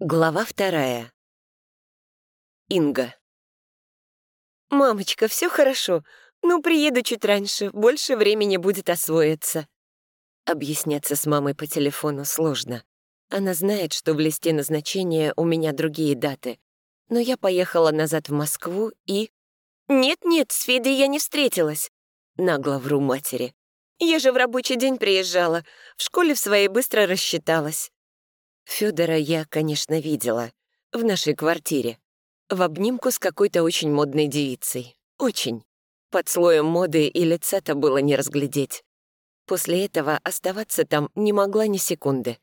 Глава вторая. Инга. «Мамочка, все хорошо. Ну, приеду чуть раньше, больше времени будет освоиться». Объясняться с мамой по телефону сложно. Она знает, что в листе назначения у меня другие даты. Но я поехала назад в Москву и... «Нет-нет, с Федой я не встретилась», — нагло вру матери. «Я же в рабочий день приезжала. В школе в своей быстро рассчиталась». Федора я, конечно, видела. В нашей квартире. В обнимку с какой-то очень модной девицей. Очень. Под слоем моды и лица-то было не разглядеть. После этого оставаться там не могла ни секунды.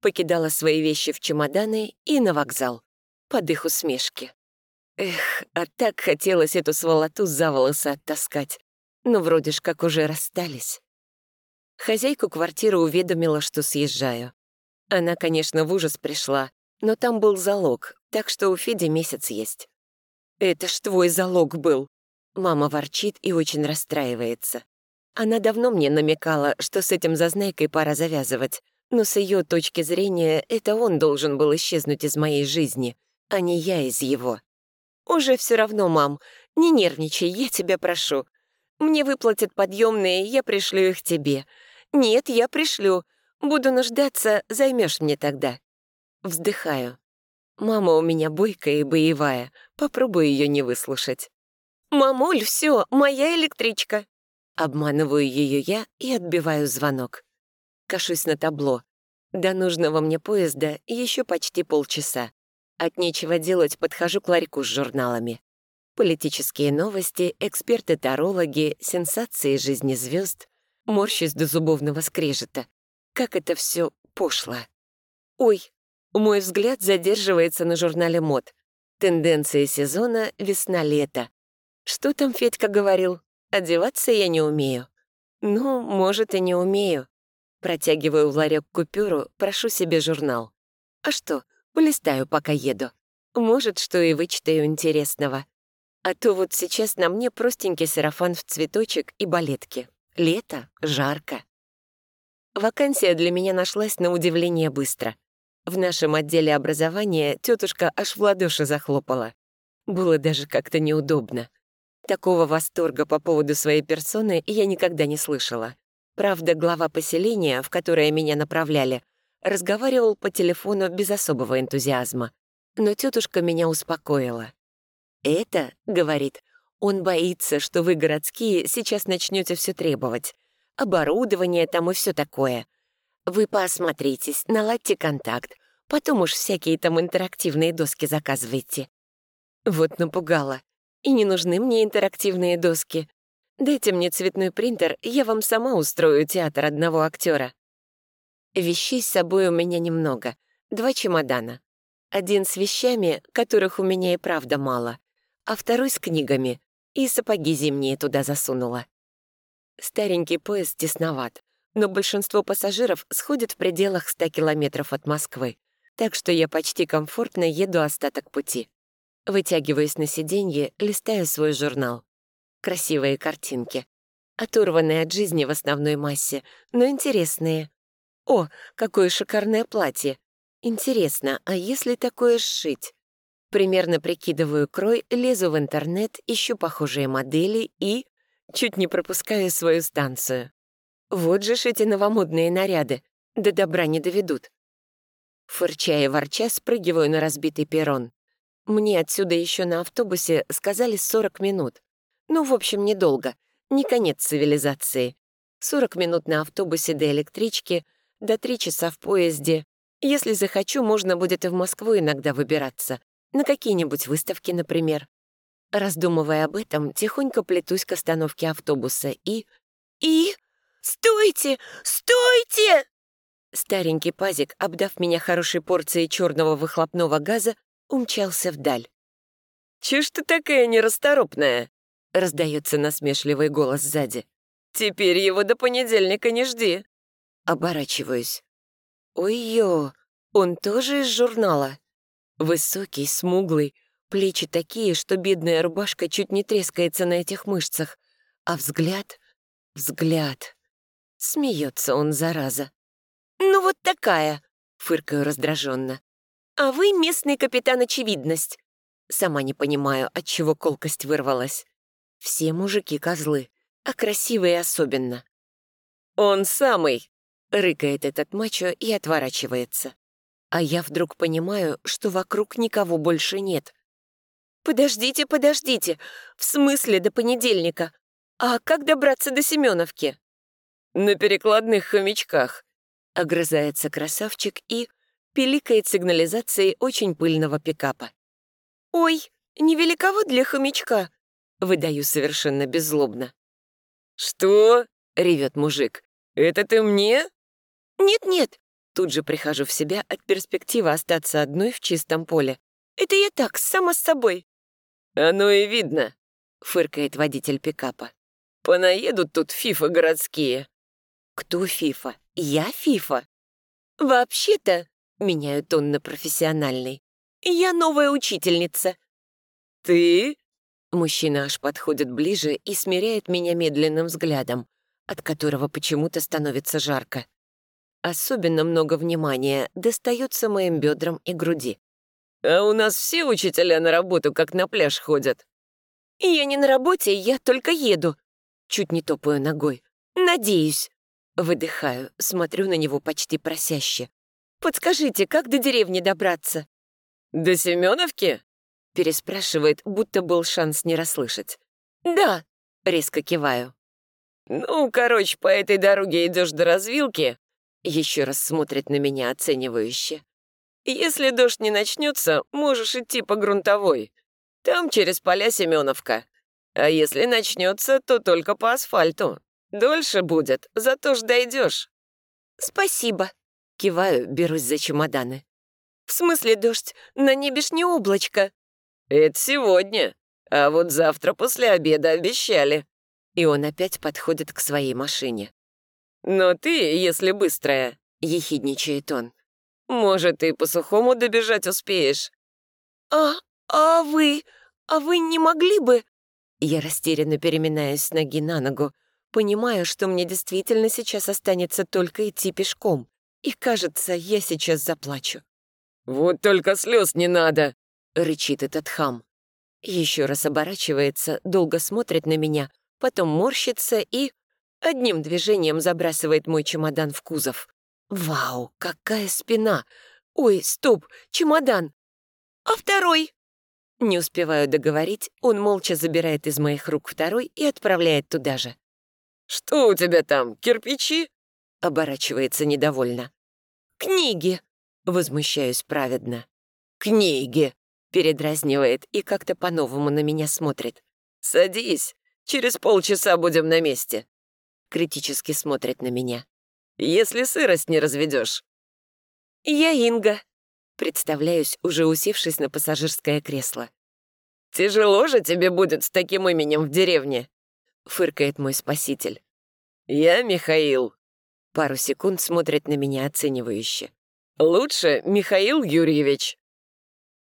Покидала свои вещи в чемоданы и на вокзал. Под их усмешки. Эх, а так хотелось эту сволоту за волосы оттаскать. Но вроде ж как уже расстались. Хозяйку квартиры уведомила, что съезжаю. Она, конечно, в ужас пришла, но там был залог, так что у Феди месяц есть. «Это ж твой залог был!» Мама ворчит и очень расстраивается. Она давно мне намекала, что с этим зазнайкой пора завязывать, но с ее точки зрения это он должен был исчезнуть из моей жизни, а не я из его. «Уже все равно, мам, не нервничай, я тебя прошу. Мне выплатят подъемные, я пришлю их тебе. Нет, я пришлю. Буду нуждаться, займешь мне тогда. Вздыхаю. Мама у меня бойкая и боевая, попробую ее не выслушать. «Мамуль, все, моя электричка!» Обманываю ее я и отбиваю звонок. Кашусь на табло. До нужного мне поезда еще почти полчаса. От нечего делать подхожу к ларьку с журналами. Политические новости, эксперты-тарологи, сенсации жизни звезд. Морщусь до зубовного скрежета. Как это все пошло. Ой, мой взгляд задерживается на журнале мод. Тенденции сезона весна-лето. Что там Федька говорил? Одеваться я не умею. Ну, может, и не умею. Протягиваю в ларек купюру, прошу себе журнал. А что, полистаю, пока еду. Может, что и вычитаю интересного. А то вот сейчас на мне простенький сарафан в цветочек и балетки. Лето, жарко. Вакансия для меня нашлась на удивление быстро. В нашем отделе образования тетушка аж в ладоши захлопала. Было даже как-то неудобно. Такого восторга по поводу своей персоны я никогда не слышала. Правда, глава поселения, в которое меня направляли, разговаривал по телефону без особого энтузиазма. Но тетушка меня успокоила. «Это, — говорит, — он боится, что вы, городские, сейчас начнете все требовать оборудование там и все такое. Вы поосмотритесь, наладьте контакт, потом уж всякие там интерактивные доски заказывайте. Вот напугала. И не нужны мне интерактивные доски. Дайте мне цветной принтер, я вам сама устрою театр одного актера. Вещей с собой у меня немного. Два чемодана. Один с вещами, которых у меня и правда мало, а второй с книгами, и сапоги зимние туда засунула. Старенький поезд тесноват, но большинство пассажиров сходят в пределах 100 километров от Москвы, так что я почти комфортно еду остаток пути. Вытягиваясь на сиденье, листаю свой журнал. Красивые картинки. Оторванные от жизни в основной массе, но интересные. О, какое шикарное платье! Интересно, а если такое сшить? Примерно прикидываю крой, лезу в интернет, ищу похожие модели и... Чуть не пропуская свою станцию. Вот же ж эти новомодные наряды. До добра не доведут. Фырча и ворча спрыгиваю на разбитый перрон. Мне отсюда еще на автобусе сказали 40 минут. Ну, в общем, недолго. Не конец цивилизации. 40 минут на автобусе до электрички, до 3 часа в поезде. Если захочу, можно будет и в Москву иногда выбираться. На какие-нибудь выставки, например. Раздумывая об этом, тихонько плетусь к остановке автобуса и... И... «Стойте! Стойте!» Старенький пазик, обдав меня хорошей порцией черного выхлопного газа, умчался вдаль. «Чё ж ты такая нерасторопная?» — раздается насмешливый голос сзади. «Теперь его до понедельника не жди». Оборачиваюсь. «Ой-ё, он тоже из журнала?» Высокий, смуглый, Плечи такие, что бедная рубашка чуть не трескается на этих мышцах. А взгляд... Взгляд... Смеется он, зараза. «Ну вот такая!» — фыркаю раздраженно. А вы местный капитан Очевидность. Сама не понимаю, от чего колкость вырвалась. Все мужики козлы, а красивые особенно. «Он самый!» — рыкает этот мачо и отворачивается. А я вдруг понимаю, что вокруг никого больше нет. «Подождите, подождите! В смысле до понедельника? А как добраться до Семеновки?» «На перекладных хомячках», — огрызается красавчик и пиликает сигнализацией очень пыльного пикапа. «Ой, невеликово для хомячка», — выдаю совершенно беззлобно. «Что?» — ревет мужик. «Это ты мне?» «Нет-нет», тут же прихожу в себя от перспективы остаться одной в чистом поле. «Это я так, сама с собой». «Оно и видно», — фыркает водитель пикапа. «Понаедут тут фифа городские». «Кто фифа? Я фифа?» «Вообще-то», — меняю тон на профессиональный, «я новая учительница». «Ты?» Мужчина аж подходит ближе и смиряет меня медленным взглядом, от которого почему-то становится жарко. Особенно много внимания достается моим бедрам и груди. «А у нас все учителя на работу как на пляж ходят». «Я не на работе, я только еду». Чуть не топаю ногой. «Надеюсь». Выдыхаю, смотрю на него почти просяще. «Подскажите, как до деревни добраться?» «До Семеновки?» Переспрашивает, будто был шанс не расслышать. «Да», — резко киваю. «Ну, короче, по этой дороге идешь до развилки». Еще раз смотрит на меня оценивающе. «Если дождь не начнется, можешь идти по грунтовой. Там через поля Семеновка. А если начнется, то только по асфальту. Дольше будет, зато ж дойдешь». «Спасибо», — киваю, берусь за чемоданы. «В смысле дождь? На небе ж не облачко». «Это сегодня. А вот завтра после обеда обещали». И он опять подходит к своей машине. «Но ты, если быстрая», — ехидничает он. «Может, и по сухому добежать успеешь». «А, а вы, а вы не могли бы...» Я растерянно переминаюсь с ноги на ногу, понимаю, что мне действительно сейчас останется только идти пешком. И, кажется, я сейчас заплачу. «Вот только слез не надо!» — рычит этот хам. Еще раз оборачивается, долго смотрит на меня, потом морщится и одним движением забрасывает мой чемодан в кузов. Вау, какая спина! Ой, стоп, чемодан! А второй? Не успеваю договорить, он молча забирает из моих рук второй и отправляет туда же. «Что у тебя там, кирпичи?» Оборачивается недовольно. «Книги!» Возмущаюсь праведно. «Книги!» Передразнивает и как-то по-новому на меня смотрит. «Садись, через полчаса будем на месте». Критически смотрит на меня. «Если сырость не разведешь. «Я Инга», представляюсь, уже усевшись на пассажирское кресло. «Тяжело же тебе будет с таким именем в деревне», — фыркает мой спаситель. «Я Михаил». Пару секунд смотрит на меня оценивающе. «Лучше Михаил Юрьевич».